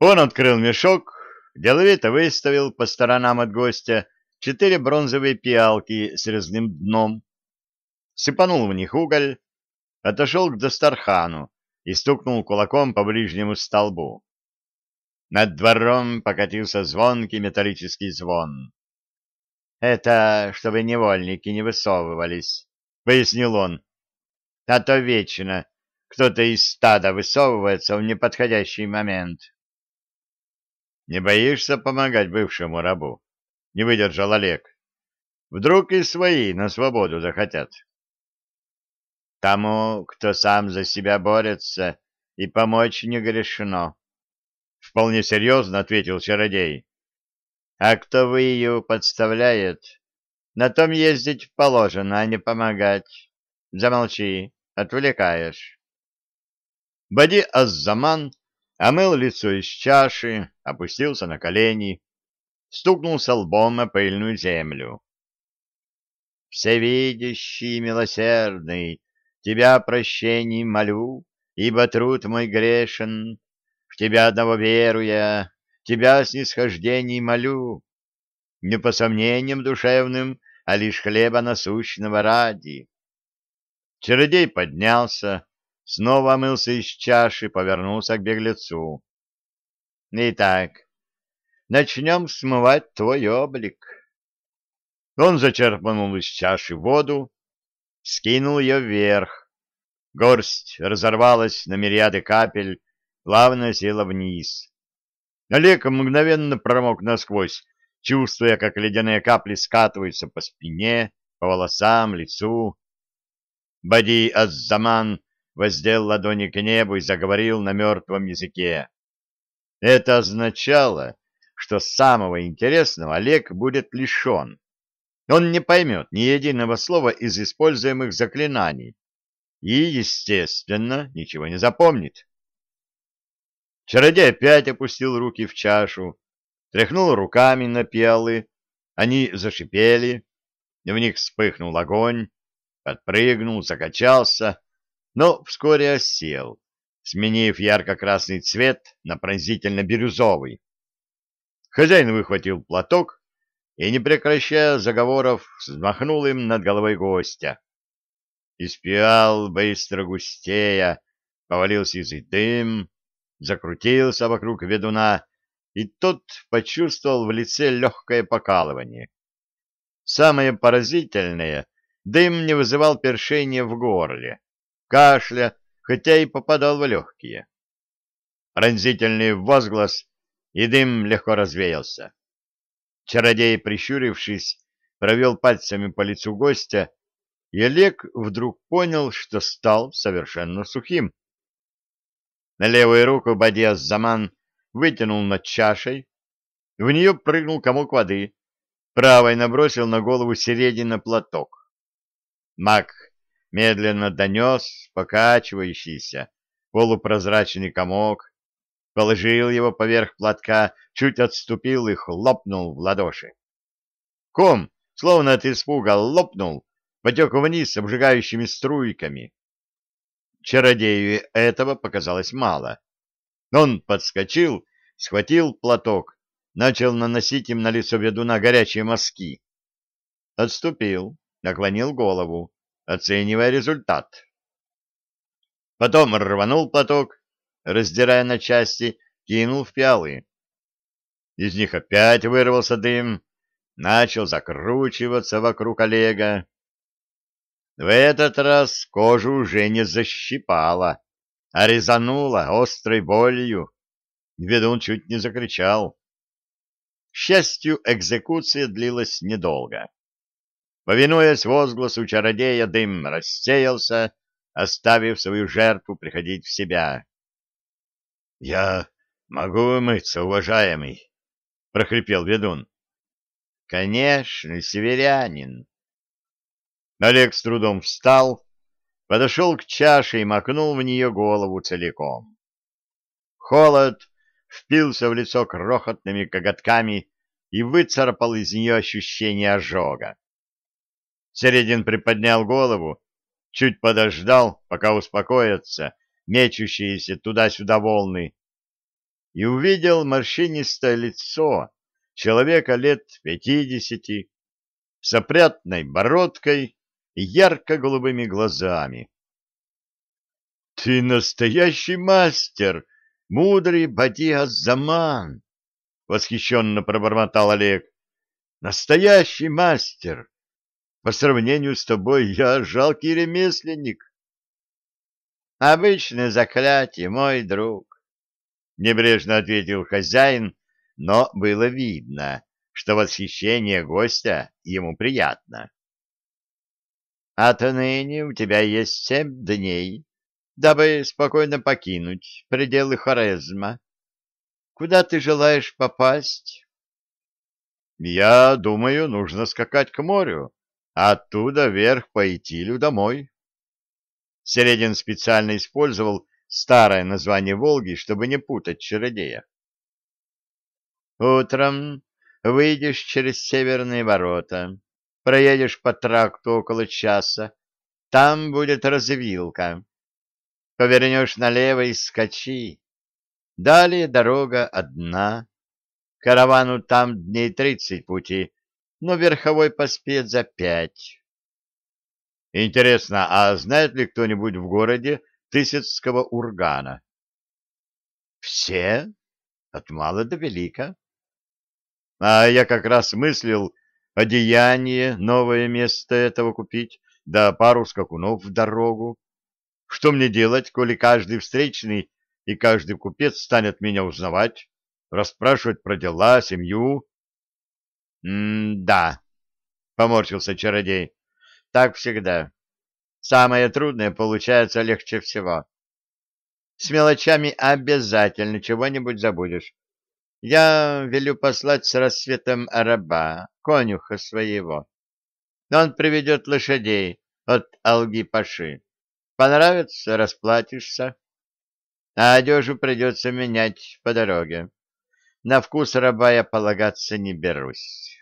Он открыл мешок, деловито выставил по сторонам от гостя четыре бронзовые пиалки с резным дном, сыпанул в них уголь, отошел к Дастархану и стукнул кулаком по ближнему столбу. Над двором покатился звонкий металлический звон. — Это чтобы невольники не высовывались, — пояснил он. — А то вечно кто-то из стада высовывается в неподходящий момент. — Не боишься помогать бывшему рабу? — не выдержал Олег. — Вдруг и свои на свободу захотят. — Тому, кто сам за себя борется, и помочь не грешно. — вполне серьезно ответил чародей. — А кто выю подставляет, на том ездить положено, а не помогать. Замолчи, отвлекаешь. Бади Аззаман омыл лицо из чаши, опустился на колени, стукнулся лбом о пыльную землю. «Всевидящий, милосердный, тебя прощений молю, ибо труд мой грешен, в тебя одного веруя, тебя снисхождений молю, не по сомнениям душевным, а лишь хлеба насущного ради». Чародей поднялся, снова омылся из чаши, повернулся к беглецу. Итак, начнем смывать твой облик. Он зачерпнул из чаши воду, скинул ее вверх. Горсть разорвалась на мириады капель, плавно села вниз. Олег мгновенно промок насквозь, чувствуя, как ледяные капли скатываются по спине, по волосам, лицу. Бади Аззаман воздел ладони к небу и заговорил на мертвом языке. Это означало, что самого интересного Олег будет лишен. Он не поймет ни единого слова из используемых заклинаний и, естественно, ничего не запомнит. Чародей опять опустил руки в чашу, тряхнул руками на пиалы, они зашипели, в них вспыхнул огонь, подпрыгнул, закачался, но вскоре осел, сменив ярко-красный цвет на пронзительно-бирюзовый. Хозяин выхватил платок и, не прекращая заговоров, взмахнул им над головой гостя. Из пиал быстро густея повалил сизый дым, закрутился вокруг ведуна, и тот почувствовал в лице легкое покалывание. Самое поразительное — дым не вызывал першения в горле кашля, хотя и попадал в легкие. Пронзительный возглас, и дым легко развеялся. Чародей, прищурившись, провел пальцами по лицу гостя, и Олег вдруг понял, что стал совершенно сухим. На левую руку Бадиас Заман вытянул над чашей, в нее прыгнул комок воды, правой набросил на голову середина платок. Маг медленно донес покачивающийся полупрозрачный комок, положил его поверх платка, чуть отступил и хлопнул в ладоши. Ком, словно от испуга, лопнул, потек вниз обжигающими струйками. Чародею этого показалось мало. Он подскочил, схватил платок, начал наносить им на лицо ведуна горячие мазки. Отступил, наклонил голову оценивая результат. Потом рванул платок, раздирая на части, кинул в пиалы. Из них опять вырвался дым, начал закручиваться вокруг Олега. В этот раз кожу уже не защипала, а резанула острой болью. Ведун чуть не закричал. К счастью, экзекуция длилась недолго. Повинуясь возгласу чародея, дым рассеялся, оставив свою жертву приходить в себя. — Я могу умыться, уважаемый? — прохрипел ведун. — Конечно, северянин. Олег с трудом встал, подошел к чаше и макнул в нее голову целиком. Холод впился в лицо крохотными коготками и выцарапал из нее ощущение ожога. Середин приподнял голову, чуть подождал, пока успокоятся мечущиеся туда-сюда волны, и увидел морщинистое лицо человека лет пятидесяти, с опрятной бородкой и ярко-голубыми глазами. — Ты настоящий мастер, мудрый Бадиа-Заман! — восхищенно пробормотал Олег. — Настоящий мастер! По сравнению с тобой я жалкий ремесленник. — Обычное заклятие, мой друг, — небрежно ответил хозяин, но было видно, что восхищение гостя ему приятно. Отныне у тебя есть семь дней, дабы спокойно покинуть пределы Хорезма. Куда ты желаешь попасть? Я думаю, нужно скакать к морю, оттуда вверх по Итилю домой. Середин специально использовал старое название Волги, чтобы не путать чародея. Утром выйдешь через северные ворота, проедешь по тракту около часа, там будет развилка. Повернешь налево и скачи. Далее дорога одна. Каравану там дней тридцать пути, но верховой поспеет за пять. Интересно, а знает ли кто-нибудь в городе Тысяцкого ургана? Все, от мала до велика. А я как раз мыслил одеяние, новое место этого купить, да пару скакунов в дорогу. Что мне делать, коли каждый встречный и каждый купец станет меня узнавать, расспрашивать про дела, семью? — М-да, — поморщился чародей, — так всегда. Самое трудное получается легче всего. С мелочами обязательно чего-нибудь забудешь. Я велю послать с рассветом раба, конюха своего. Он приведет лошадей от Алги-Паши. Понравится — расплатишься. А одежу придется менять по дороге. На вкус раба я полагаться не берусь.